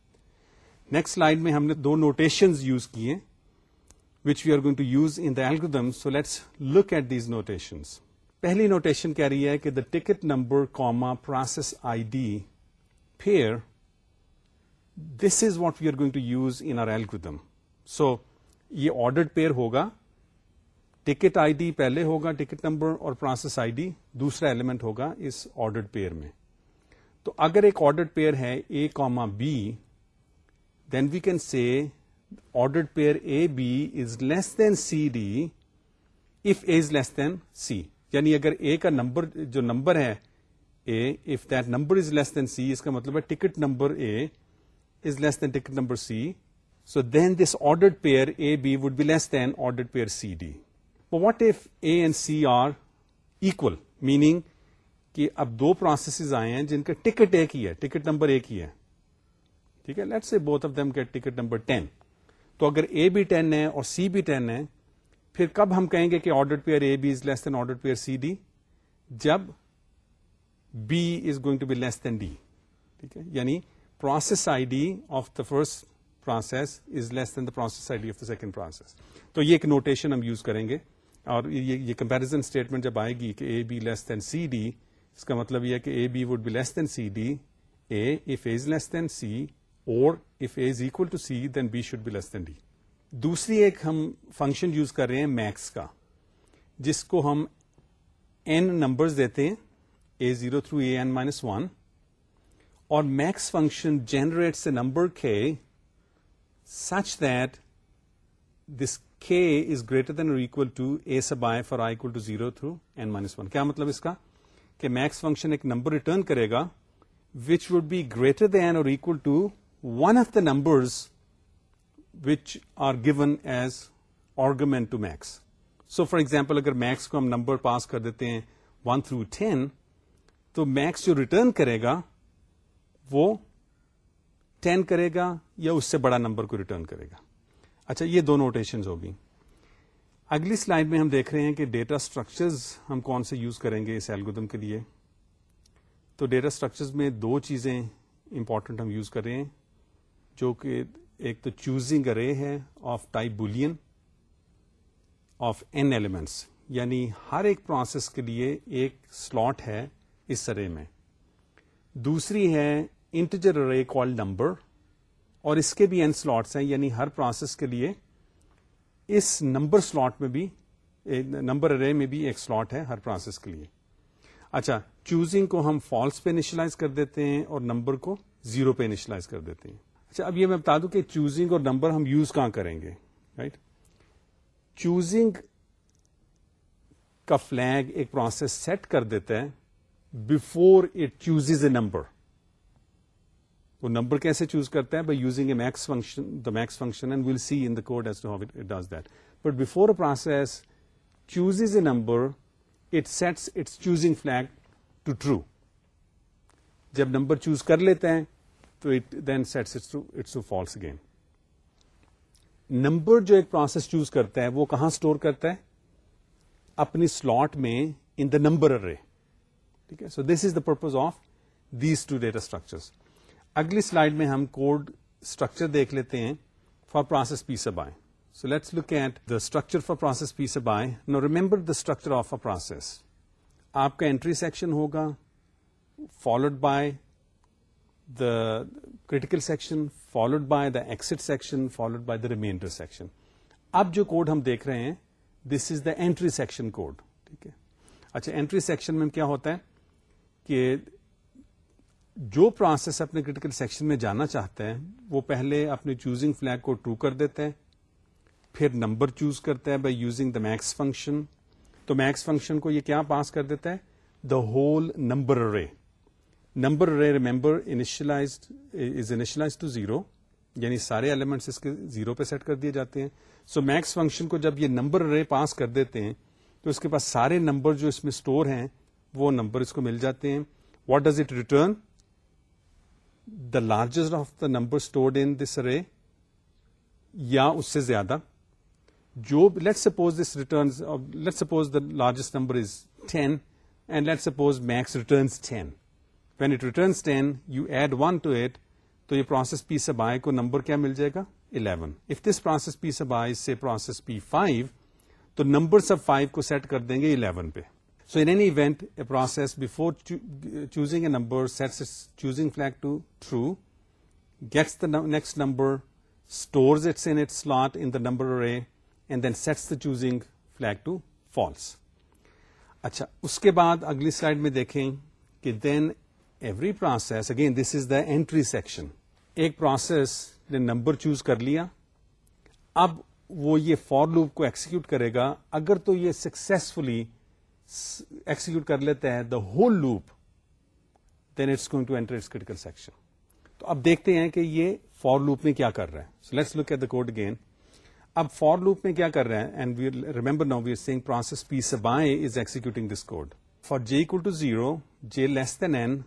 نیکسٹ سلائڈ میں ہم نے دو نوٹیشن یوز کیے we are going to use in the algo so let's look at these notation پہلی نوٹیشن کہہ رہی ہے کہ the ticket number comma process I D this is what we are going to use in our algorithm so یہ آرڈر پیئر ہوگا ٹکٹ آئی ڈی پہلے ہوگا ٹکٹ نمبر اور پروسیس آئی ڈی دوسرا ایلیمنٹ ہوگا اس آرڈر پیئر میں تو اگر ایک آرڈر پیئر ہے اے comma be then we can see ordered pair a be is less than C D if a is less than سی یعنی اگر اے کا نمبر جو نمبر ہے اے if that number is less than سی اس کا مطلب ہے ticket number a is less than ticket number C so then this order pair a be would be less than order pair C d what if a and C are equal meaning کہ اب دو پروسیسز آئے ہیں جن کا ٹکٹ ایک ہی ہے ٹکٹ نمبر ایک ہی ہے ٹھیک ہے let see both of them get ticket number ten تو اگر اے بی ٹین ہے اور سی بی ٹین ہے پھر کب ہم کہیں گے کہ order pair a be is less than order pair C D جب be is going to be less than D ٹھیک ہے یعنی process I D of the first process is less than the process I D of the second process تو یہ ایک نوٹیشن ہم یوز کریں گے اور یہ کمپیرزن اسٹیٹمنٹ جب آئے گی کہ اے be less than C D اس کا مطلب یہ کہ اے be would be less than C D A if a is less than سی اور if a is equal to C then be should be less than D دوسری ایک ہم فنکشن یوز کر رہے ہیں میکس کا جس کو ہم این نمبرز دیتے ہیں اے زیرو تھرو اے این مائنس ون اور max function generates a number کے سچ دیٹ دس کے is greater than or equal to a sub equal to zero through N minus one کیا مطلب اس کا کہ میکس فنکشن ایک نمبر ریٹرن کرے گا which would be greater than or equal to one of the numbers which are given as argument to max so for example اگر میکس کو ہم نمبر پاس کر دیتے ہیں ون تھرو ٹین تو میکس جو ریٹرن کرے گا وہ ٹین کرے گا یا اس سے بڑا نمبر کو ریٹرن کرے گا اچھا یہ دو نوٹیشن ہوگی اگلی سلائیڈ میں ہم دیکھ رہے ہیں کہ ڈیٹا اسٹرکچرز ہم کون سے یوز کریں گے اس ایلگودم کے لیے تو ڈیٹا اسٹرکچرز میں دو چیزیں امپورٹنٹ ہم یوز کر رہے ہیں جو کہ ایک تو چوزنگ رے ہے of type Boolean of N elements یعنی ہر ایک پروسیس کے لیے ایک سلاٹ ہے اس رے میں دوسری ہے انٹیجر رے کال نمبر اور اس کے بھی این سلاٹس ہیں یعنی ہر پروسیس کے لیے اس نمبر سلاٹ میں بھی نمبر eh, رے میں بھی ایک سلاٹ ہے ہر پروسیس کے لیے اچھا چوزنگ کو ہم فالس پہ انیشلائز کر دیتے ہیں اور نمبر کو زیرو پہ انیشلائز کر دیتے ہیں اچھا اب یہ میں بتا دوں کہ چوزنگ اور نمبر ہم یوز کہاں کریں گے رائٹ چوزنگ کا فلگ ایک پروسیس سیٹ کر دیتے ہیں before it choose a number وہ نمبر کیسے چوز کرتا ہے by using a max function the max function and we'll see in code as to how does that but before a process a number it sets its choosing flag to true جب نمبر چوز کر لیتے ہیں تو it then sets its to false number جو ایک پروسیس چوز کرتا ہے وہ کہاں اسٹور کرتا ہے اپنی سلوٹ میں ان دا نمبر ارے ٹھیک ہے so this is the purpose of these two data structure اگلی سلائڈ میں ہم کوڈ اسٹرکچر دیکھ لیتے ہیں فار پروسیس پی سب آئے so let's look at the structure for process P sub آئے now remember the structure of a process آپ کا اینٹری سیکشن ہوگا followed by critical section followed by the ایکسٹ section followed by the remainder section اب جو کوڈ ہم دیکھ رہے ہیں this is the entry section code ٹھیک ہے اچھا اینٹری سیکشن میں کیا ہوتا ہے کہ جو پروسیس اپنے کریٹیکل سیکشن میں جانا چاہتے ہیں وہ پہلے اپنے چوزنگ فلیک کو ٹرو کر دیتا ہے پھر نمبر چوز کرتا ہے by using the max function تو میکس فنکشن کو یہ کیا پاس کر دیتا ہے the whole number array number array remember initialize is initialize to zero یعنی سارے ایلیمنٹس اس کے زیرو پہ سیٹ کر دیے جاتے ہیں سو میکس فنکشن کو جب یہ نمبر رے پاس کر دیتے ہیں تو اس کے پاس سارے نمبر جو اس میں اسٹور ہیں وہ نمبر اس کو مل جاتے ہیں what does it return the largest of the number stored in this array یا اس سے زیادہ جو let suppose this return suppose the largest number is and let suppose max when it returns ten you add one to it تو یہ پروسیس پی سب آئی کو نمبر کیا مل جائے گا eleven if this process P sub آئی سے پروسیس پی فائیو تو نمبر سب کو سیٹ کر دیں گے الیون پہ so any event a process before choosing a number sets choosing to true gets the next number stores its in it slot in the number then sets the choosing flag to false اچھا اس کے بعد اگلی سلائڈ میں دیکھیں کہ then every process again this is the entry section ایک پروسیس نے نمبر چوز کر لیا اب وہ یہ فور لوپ کو ایکسیکیوٹ کرے گا اگر تو یہ سکسیسفلی ایکسیکیوٹ کر لیتا ہے the whole loop then it's going to enter its critical section تو اب دیکھتے ہیں کہ یہ فور لوپ میں کیا کر رہا ہے so let's look at the code again اب فور لوپ میں کیا کر رہے ہیں and we remember now we saying process P sub is executing this code for J equal to zero J less than N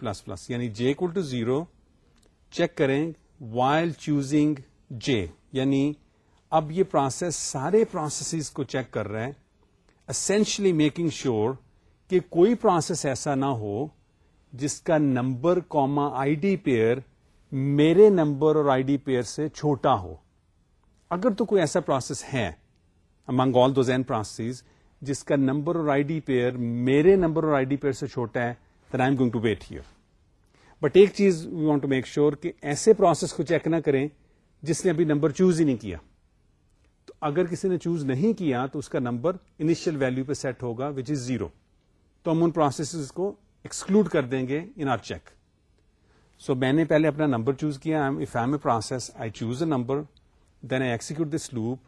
plus plus یعنی جے کو چیک کریں وائل چوزنگ جے یعنی اب یہ پروسیس سارے پروسیس کو چیک کر رہے ہیں اسینشلی میکنگ شیور کہ کوئی پروسیس ایسا نہ ہو جس کا number comma I D pair میرے نمبر اور آئی ڈی پیئر سے چھوٹا ہو اگر تو کوئی ایسا پروسیس ہے امنگ آل دو زین پروسیس جس کا نمبر اور آئی ڈی پیئر میرے نمبر اور آئی ڈی پیئر سے چھوٹا ہے بٹ ایک چیز وی وانٹ میک شیور ایسے پروسیس کو چیک نہ کریں جس نے ابھی نمبر چوز ہی نہیں کیا تو اگر کسی نے چوز نہیں کیا تو اس کا نمبر انیشل ویلو پہ سیٹ ہوگا وچ از زیرو تو ہم ان پروسیس کو ایکسکلوڈ کر دیں گے ان آر چیک سو میں نے پہلے اپنا نمبر چوز کیا number then I execute this loop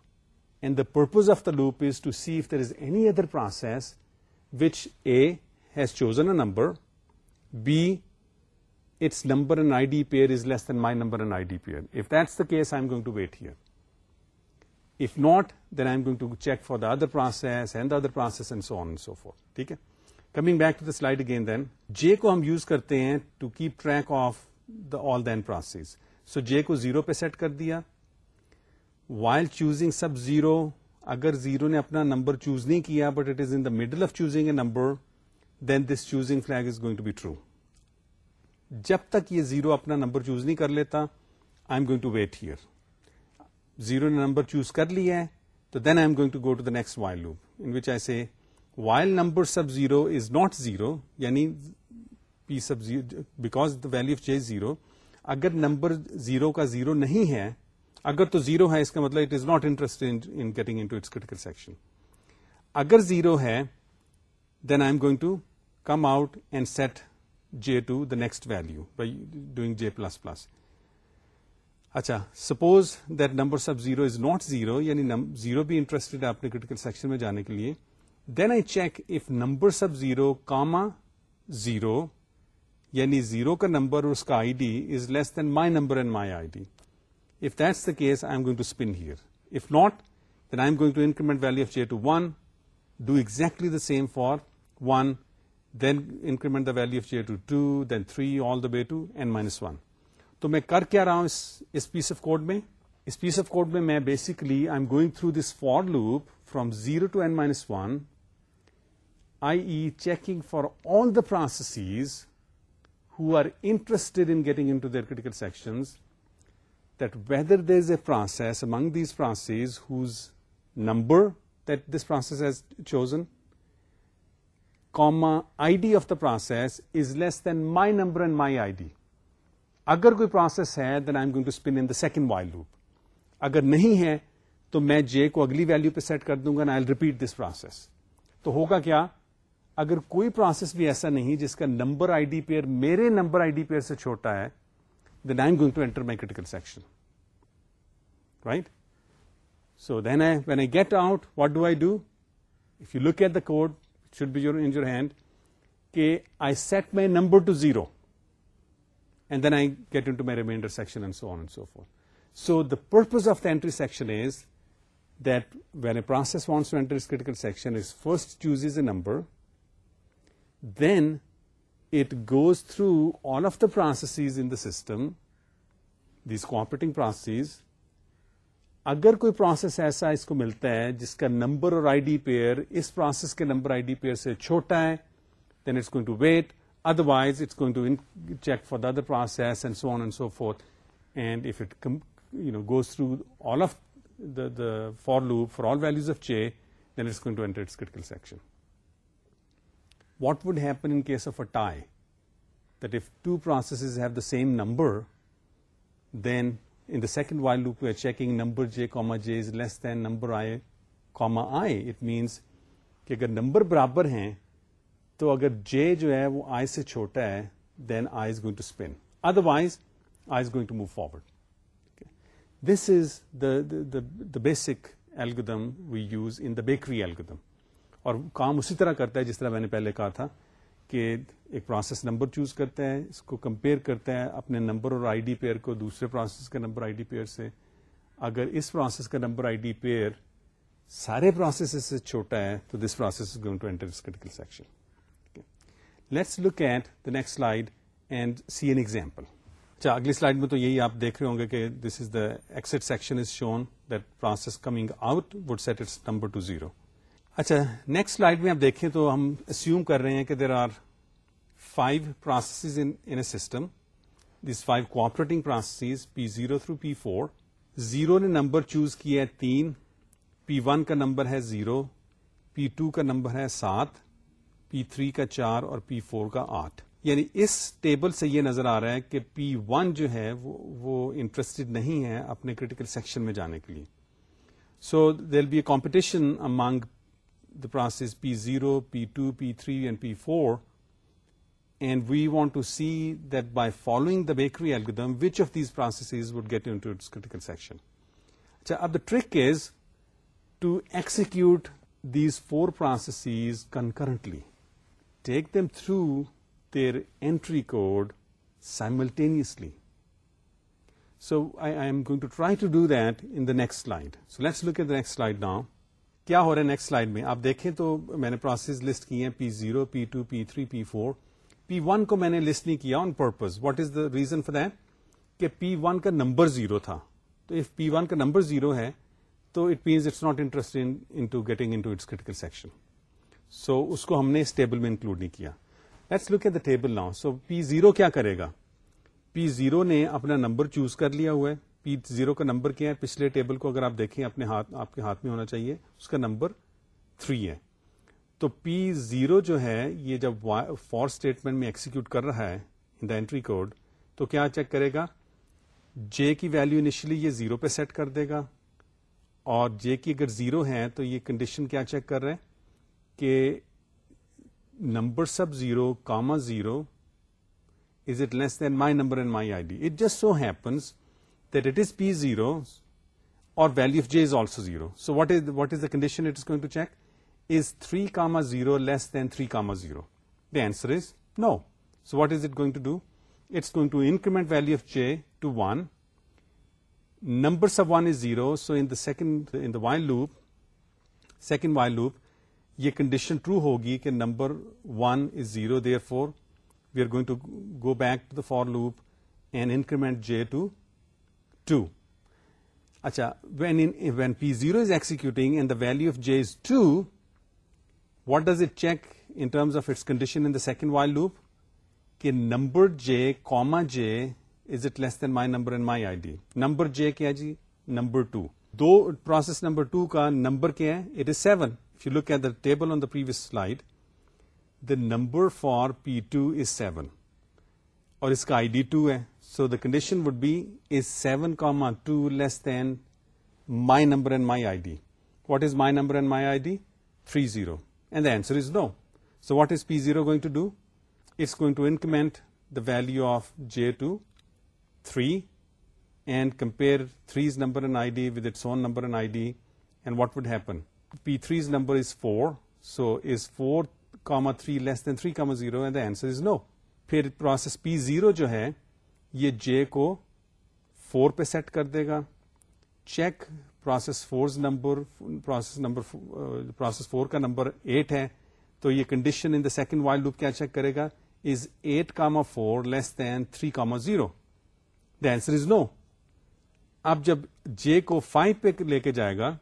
and the purpose of the loop is to see there is any other process which a has chosen a number be its number N I D pair is less than my number N I D pair if that's the case I am going to wait here if not then I am going to check for the other process and the other process and so so on for ٹھیک ہے coming back to the slide again then J کو ہم یوز کرتے ہیں to keep track of the all then process so J کو زیرو پہ سیٹ کر دیا وائل چوزنگ سب زیرو اگر زیرو نے اپنا نمبر چوز نہیں کیا but it is in the middle of choosing a number then this choosing flag is going to be true جب تک یہ زیرو اپنا نمبر چوز نہیں کر لیتا I am going to wait here zero نے نمبر چوز کر لی ہے تو then I am going to go to the next while see while number sub zero is not zero یعنی P sub zero because the value of J zero اگر نمبر زیرو کا زیرو نہیں ہے اگر تو زیرو ہے اس کا مطلب it is not interest in in getting to its critical section اگر زیرو ہے then I am going to come out and set J to the next value by doing J plus plus اچھا suppose number sub zero is not zero یعنی زیرو بھی انٹرسٹڈ ہے اپنے کریٹیکل سیکشن میں جانے کے لیے then I check if number sub zero comma zero یعنی زیرو کا نمبر اس کا I D is less than my number and my I D if that's the case I am going to spin here if not then I am going to increment value of J to one do exactly the same for one then increment the value of J to two then three all the way to N minus one تو میں کر کیا رہا ہوں اس پیس آف کوڈ میں اس پیس آف کوڈ میں میں basically I M going through this for loop from zero to N minus one I E checking for all the processes who are interested in getting into their critical section that whether there is a process among these processes whose number that this process has chosen comma I D of the process is less than my number and my I D اگر کوئی پروسیس ہے then I going to spin in the second while loop اگر نہیں ہے تو میں جے کو اگلی ویلو پہ سیٹ کر دوں گا آئی ریپیٹ دس پروسیس تو ہوگا کیا اگر کوئی پروسیس بھی ایسا نہیں جس کا نمبر آئی ڈی پیئر میرے نمبر آئی ڈی پیئر سے چھوٹا ہے then I going to enter my critical section right so then I when I get out what do I do if you look at the code should be in your hand. Okay, I set my number to 0, and then I get into my remainder section and so on and so forth. So the purpose of the entry section is that when a process wants to enter its critical section, it first chooses a number, then it goes through all of the processes in the system, these cooperating processes, اگر کوئی پروسیس ایسا اس کو ملتا ہے جس کا نمبر اور آئی ڈی پیئر اس پروسیس کے نمبر آئی ڈی پیئر سے چھوٹا ہے then it's going to wait otherwise it's going to check for the other process and so so on and and if it you know goes through all of the for loop for all values of چے what would happen in case of a tie that if two processes have the same number then second while number برابر ہیں تو اگر جے جو ہے then I going to spin otherwise I is going to move forward this is the the basic algorithm we use in the bakery algorithm اور کام اسی طرح کرتا ہے جس طرح میں نے پہلے کہا تھا کہ ایک پروسیس نمبر چوز کرتے ہیں اس کو کمپیئر کرتے ہیں اپنے نمبر اور آئی ڈی پیئر کو دوسرے پروسیس کا نمبر آئی ڈی پیئر سے اگر اس پروسیس کا نمبر آئی ڈی پیئر سارے پروسیس سے چھوٹا ہے تو this process going to enter this critical section let's look at the next slide and see an example اچھا اگلی سلائڈ میں تو یہی آپ دیکھ رہے ہوں گے کہ this is the ایکسٹ section is shown that process coming out would set its number to zero اچھا نیکسٹ سلائڈ میں آپ دیکھیں تو ہم اسیوم کر رہے ہیں کہ there are five processes in a system these five processes P P zero zero through four نے نمبر چوز کیا ہے تین پی ون کا نمبر ہے زیرو پی ٹو کا نمبر ہے سات پی تھری کا چار اور پی فور کا آٹھ یعنی اس ٹیبل سے یہ نظر آ رہا ہے کہ پی ون جو ہے وہ انٹرسٹڈ نہیں ہے اپنے کریٹیکل سیکشن میں جانے کے لیے so there be a competition among the process P0, P2, P3, and P4, and we want to see that by following the bakery algorithm, which of these processes would get into its critical section. So, the trick is to execute these four processes concurrently. Take them through their entry code simultaneously. So, I am going to try to do that in the next slide. So, let's look at the next slide now. کیا ہو رہا ہے نیکسٹ سلائڈ میں آپ دیکھیں تو میں نے پروسیس لسٹ کی ہیں P zero P two P three P four P one کو میں نے لسٹ نہیں کیا on purpose what is the reason for that کہ پی ون کا نمبر زیرو تھا تو اف پی ون کا نمبر زیرو ہے تو it means it's not interest getting its critical section so اس کو ہم نے اس ٹیبل میں انکلوڈ نہیں کیا let's look at the table now so P zero کیا کرے گا پی زیرو نے اپنا نمبر چوز کر لیا ہوا ہے زیرو کا نمبر کیا ہے پچھلے ٹیبل کو اگر آپ دیکھیں اپنے ہاتھ آپ کے ہاتھ میں ہونا چاہیے اس کا نمبر 3 ہے تو پی زیرو جو ہے یہ جب فور اسٹیٹمنٹ میں ایکسیکیوٹ کر رہا ہے ان دا کوڈ تو کیا چیک کرے گا جے کی ویلو انیشلی یہ زیرو پہ سیٹ کر دے گا اور جے کی اگر زیرو ہے تو یہ کنڈیشن کیا چیک کر رہے کہ number sub zero comma zero is it less than my number and my I D it just so happens that it is P zero اور value of J is also zero so what what is the condition it going to check is three comma zero less than three comma zero the answer is no so what is it going to do it's going to increment value of J to one number sub one is zero so in the second while loop second while loop یہ کنڈیشن ٹرو ہوگی کہ number one is zero therefore we are going to go back to the for loop and increment J to two اچھا when when P zero is ایک value of J is two what does it check انمس آف اٹس کنڈیشن جے کوئی نمبر جے کیا جی نمبر ٹو دو پروسیس نمبر ٹو کا نمبر کیا ہے it is seven you look at the table on the preside the number for P two is seven اور اس کا آئی ڈی ٹو ہے So the condition would be, is 7, 2 less than my number and my ID. What is my number and my ID? 30. And the answer is no. So what is P0 going to do? It's going to increment the value of J to 3 and compare 3's number and ID with its own number and ID. And what would happen? P3's number is 4. So is 4, 3 less than 3, 0? And the answer is no. Phir process P0 jo hai, یہ جے کو فور پہ سیٹ کر دے گا check process four number process number process four کا نمبر ایٹ ہے تو یہ condition in the second while loop کیا چیک کرے گا is eight comma four less than three comma zero the answer is no اب جب جے کو فائیو پہ لے کے جائے گا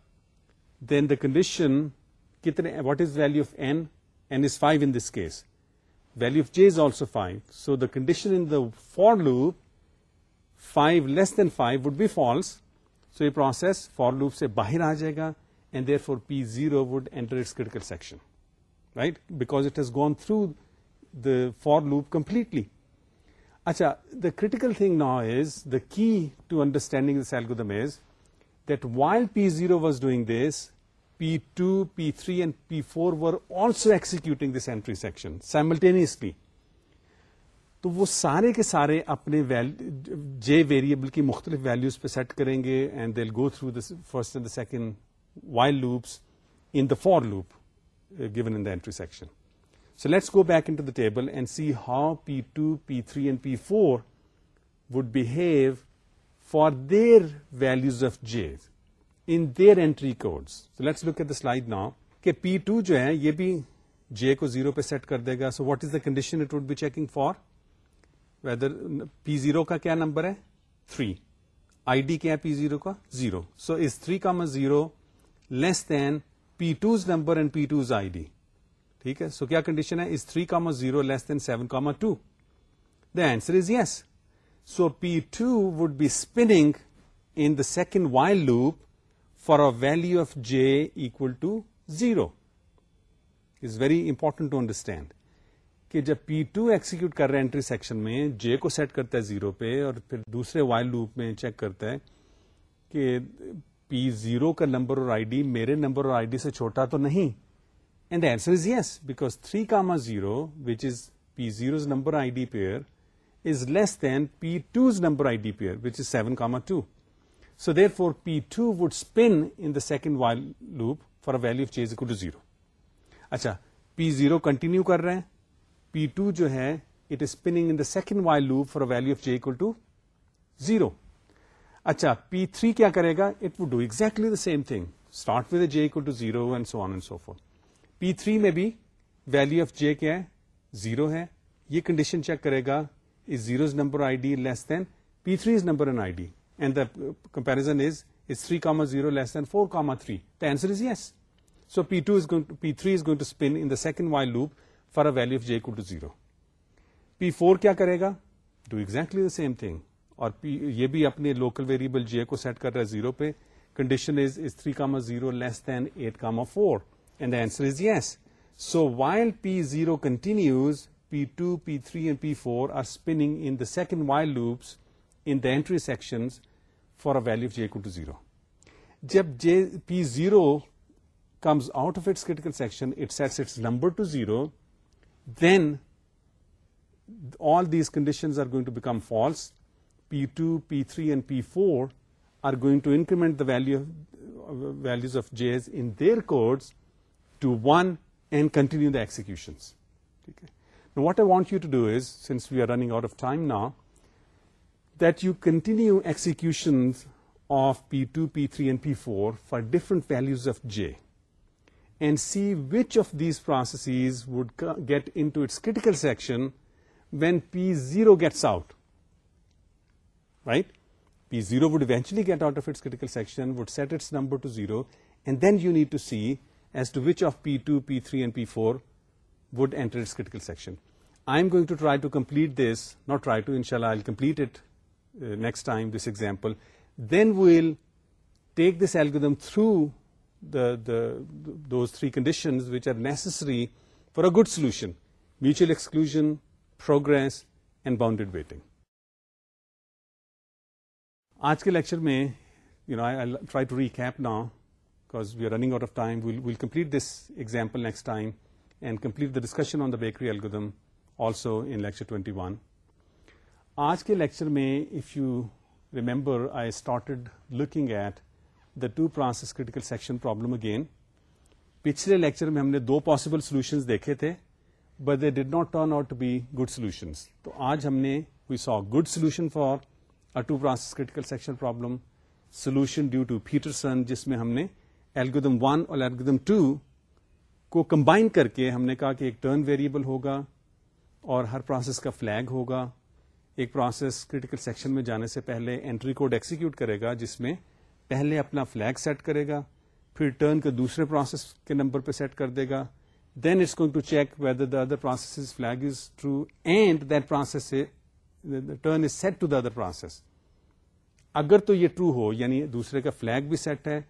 دین دا کنڈیشن کتنے what is value of N N is five in this case value of J is also five so the condition for loop five less than five would be false so یہ پروسیس فور لوپ سے باہر آ جائے گا and therefore P zero would enter its critical because go through the for loop completely اچھا دا کرٹیکل تھنگ نا از دا کی to understanding the cell gum is that while P zero was doing this P two P three and P four this executing this entry section تو وہ سارے کے سارے اپنے جے ویریبل کی مختلف ویلوز پہ سیٹ کریں گے اینڈ دل go through the first and the second while loops in the for loop given in the entry section so let's go back into the table and see how P two P three and P four would behave for their values of J in their entry codes let's look at the slide now کہ پی ٹو جو ہے یہ بھی جے کو زیرو پہ سیٹ کر دے گا so what is the condition it would be checking for whether P zero کا کیا نمبر ہے تھری آئی ڈی کیا پی زیرو کا zero so is three comma zero less than P two number and P two's I D ٹھیک ہے سو کیا کنڈیشن ہے از تھری کا زیرو لیس دین سیون کا two two answer is yes so P two would be spinning in the second while loop for a value of J equal to zero it very important to understand کہ جب پی ٹو ایکسیکیوٹ کر رہا ہے انٹری سیکشن میں جے کو سیٹ کرتا ہے زیرو پہ اور پھر دوسرے وائل لوپ میں چیک کرتا ہے کہ پی زیرو کا نمبر اور آئی ڈی میرے نمبر اور آئی ڈی سے چھوٹا تو نہیں and answer is yes because three comma zero which is P zero's number I D pair is less than P two's number I D pair which is seven comma two so therefore P two would spin in the second while loop for of J to zero اچھا پی زیرو کنٹینیو کر رہے ہیں پی ٹو جو ہے it is spinning in the second while loop for of J to zero اچھا پی تھری کیا کرے گا it would do exactly the same thing start with J to zero and so on and so forth P three میں بھی ویلو آف جے کیا زیرو ہے یہ کنڈیشن چیک کرے گا zero is number less than P three is number N I D and the comparison is is three comma zero less than four comma three the answer is yes so P two and P three is going to spin in the second while loop for value of J کو پی فور کیا کرے گا do exactly the same thing اور یہ بھی اپنے لوکل ویریبل جے کو سیٹ کر رہا ہے زیرو پہ condition is is three comma zero less than eight comma four and the answer is yes so while P zero continues P two P three and P four are spinning in the second while loops in the entry sections for a value of j equal to 0. Jab jp0 comes out of its critical section, it sets its number to 0, then all these conditions are going to become false. P2, P3 and P4 are going to increment the uh, values of j's in their codes to 1 and continue the executions. Okay. Now what I want you to do is, since we are running out of time now, that you continue executions of P2, P3, and P4 for different values of J and see which of these processes would get into its critical section when P0 gets out, right? P0 would eventually get out of its critical section, would set its number to 0, and then you need to see as to which of P2, P3, and P4 would enter its critical section. I'm going to try to complete this, not try to, inshallah, I'll complete it next time this example then will take this الگ three conditions which are necessary for a good solution mutual exclusion progress and bounded waiting آج کے لیکچر میں complete this example next time and complete the discussion on the bakery algorithm also in lecture twenty one آج کے لیکچر میں if you remember I started looking at the two process critical section problem again پچھلے لیکچر میں ہم نے دو پاسبل سولوشنز دیکھے تھے but they did not turn out be good solutions تو آج ہم نے we saw good solution for two process critical section problem solution due to Peterson جس میں ہم نے ایلگودم ون اور ایلگودم ٹو کو کمبائن کر کے ہم نے کہا کہ ایک ٹرن ویریبل ہوگا اور ہر پروسیس کا فلیگ ہوگا ایک پروسیس کریٹیکل سیکشن میں جانے سے پہلے انٹری کوڈ ایکسیکیوٹ کرے گا جس میں پہلے اپنا فلیگ سیٹ کرے گا پھر ٹرن کے دوسرے پروسیس کے نمبر پہ سیٹ کر دے گا then it's going to check whether the other process process flag is true and that turn is set to the other process اگر تو یہ ٹرو ہو یعنی دوسرے کا فلیگ بھی سیٹ ہے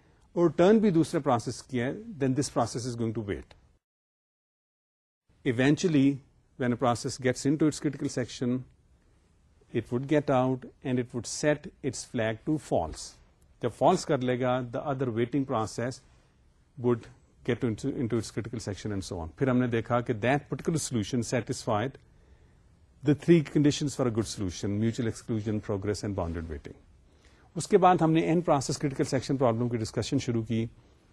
اور ٹرن بھی دوسرے پروسیس کی ہے then this process is going to wait eventually when a process gets into its critical section it would get out and it set its flag to false جب فالس کر لے گا the other waiting process would get into its critical section and so on پھر ہم نے دیکھا کہ that particular solution satisfied the three condition for a good solution mutual exclusion progress and bounded waiting اس کے بعد ہم نے N process critical section problem کی ڈسکشن شروع کی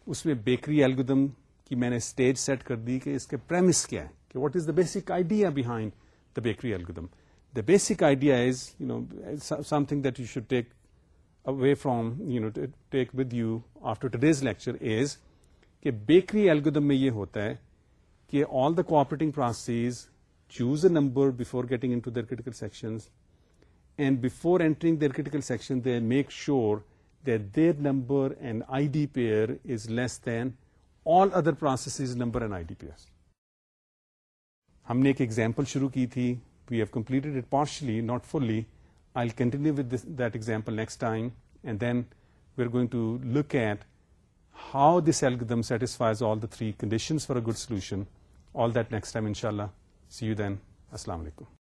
اس میں بیکری ایلگدم کی میں نے اسٹیج سیٹ کر دی کہ اس کے پرمس کیا ہے کہ what is the basic idea behind the bakery algorithm the basic idea is you know something that you should take away from you know take with you after today's lecture is کہ بیکری ایلگم میں یہ ہوتا ہے کہ all the cooperating processes choose a number before getting correction and before entering there کر make sure their number and I D pair is less then all other process number and I D pair ہم نے ایک اگزامپل شروع کی تھی we have completed it partially not fully I will continue with example next time and then we are going to look at how this them satisfies all the three conditions for good solution all that next time انشاء اللہ سی یو دین السلام علیکم